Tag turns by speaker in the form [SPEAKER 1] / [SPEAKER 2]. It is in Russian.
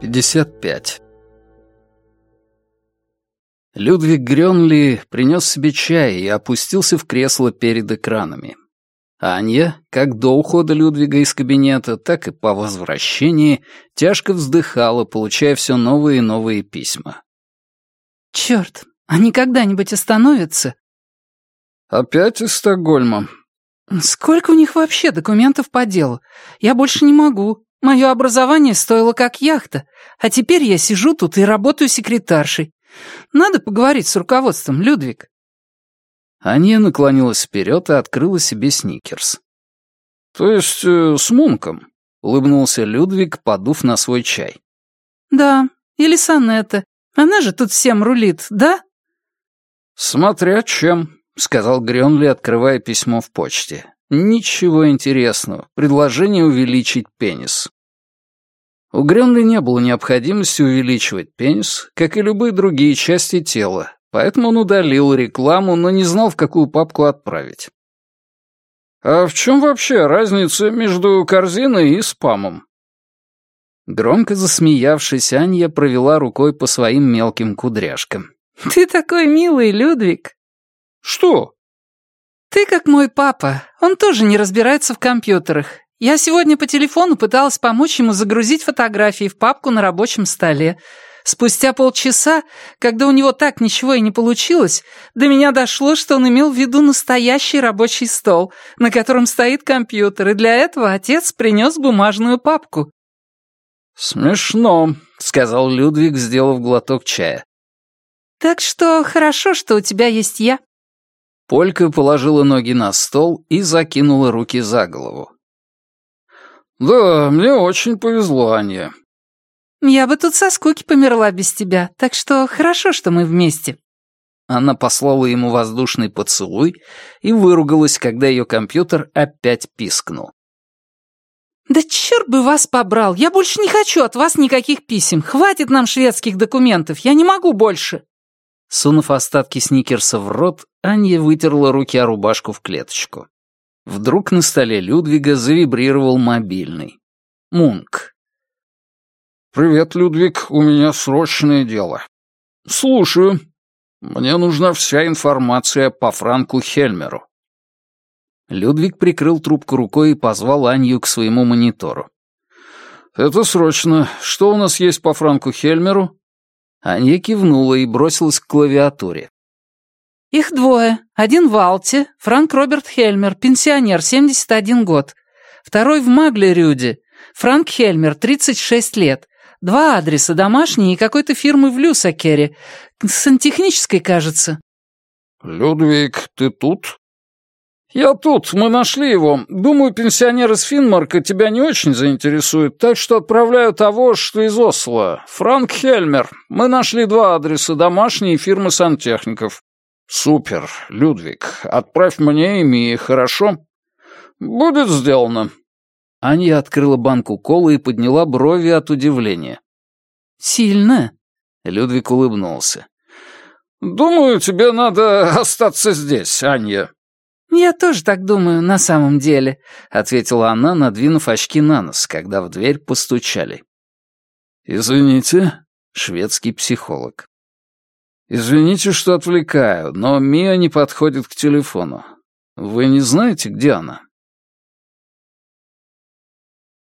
[SPEAKER 1] 55. Людвиг Грёнли принес себе чай и опустился в кресло перед экранами. Анья, как до ухода Людвига из кабинета, так и по возвращении, тяжко вздыхала, получая все новые и новые письма.
[SPEAKER 2] «Чёрт, они когда-нибудь остановятся?»
[SPEAKER 1] «Опять из Стокгольма?»
[SPEAKER 2] «Сколько у них вообще документов по делу? Я больше не могу. Мое образование стоило как яхта, а теперь я сижу тут и работаю секретаршей. Надо поговорить с руководством, Людвиг».
[SPEAKER 1] Аня наклонилась вперед и открыла себе сникерс. «То есть э, с Мунком?» — улыбнулся Людвиг, подув на свой чай.
[SPEAKER 2] «Да, или Санетта. Она же тут всем рулит, да?»
[SPEAKER 1] «Смотря чем», — сказал Грёнли, открывая письмо в почте. «Ничего интересного. Предложение увеличить пенис». У Грёнли не было необходимости увеличивать пенис, как и любые другие части тела, поэтому он удалил рекламу, но не знал, в какую папку отправить. «А в чем вообще разница между корзиной и спамом?» Громко засмеявшись, Анья провела рукой по своим мелким кудряшкам.
[SPEAKER 2] «Ты такой милый, Людвиг!»
[SPEAKER 1] «Что?»
[SPEAKER 2] «Ты как мой папа. Он тоже не разбирается в компьютерах. Я сегодня по телефону пыталась помочь ему загрузить фотографии в папку на рабочем столе. Спустя полчаса, когда у него так ничего и не получилось, до меня дошло, что он имел в виду настоящий рабочий стол, на котором стоит компьютер, и для этого отец принес бумажную папку.
[SPEAKER 1] «Смешно», — сказал Людвиг, сделав глоток чая.
[SPEAKER 2] «Так что хорошо, что у тебя есть я».
[SPEAKER 1] Полька положила ноги на стол и закинула руки за голову. «Да, мне очень повезло, Аня».
[SPEAKER 2] «Я бы тут со скуки померла без тебя, так что хорошо, что мы вместе».
[SPEAKER 1] Она послала ему воздушный поцелуй и выругалась, когда ее компьютер опять пискнул.
[SPEAKER 2] «Да черт бы вас побрал! Я больше не хочу от вас никаких писем! Хватит нам шведских документов! Я не могу больше!»
[SPEAKER 1] Сунув остатки сникерса в рот, Анья вытерла руки о рубашку в клеточку. Вдруг на столе Людвига завибрировал мобильный. Мунк. «Привет, Людвиг, у меня срочное дело». «Слушаю. Мне нужна вся информация по Франку Хельмеру». Людвиг прикрыл трубку рукой и позвал Анью к своему монитору. «Это срочно. Что у нас есть по Франку Хельмеру?» Анья кивнула и бросилась к клавиатуре.
[SPEAKER 2] «Их двое. Один в Алте, Франк Роберт Хельмер, пенсионер, 71 год. Второй в Маглерюде, Франк Хельмер, 36 лет. Два адреса, домашний и какой-то фирмы в Люсакере. Сантехнической, кажется».
[SPEAKER 1] «Людвиг, ты тут?» «Я тут, мы нашли его. Думаю, пенсионер из Финмарка тебя не очень заинтересует, так что отправляю того, что из Осло. Франк Хельмер. Мы нашли два адреса, домашние и фирмы сантехников. Супер, Людвиг. Отправь мне ими, хорошо? Будет сделано». Аня открыла банку колы и подняла брови от удивления.
[SPEAKER 2] «Сильно?»
[SPEAKER 1] — Людвиг улыбнулся. «Думаю, тебе надо остаться здесь, Аня».
[SPEAKER 2] «Я тоже так думаю, на самом деле», — ответила она, надвинув очки на нос, когда в дверь постучали.
[SPEAKER 1] «Извините», — шведский психолог. «Извините, что отвлекаю, но Мия не подходит к телефону. Вы не знаете, где она?»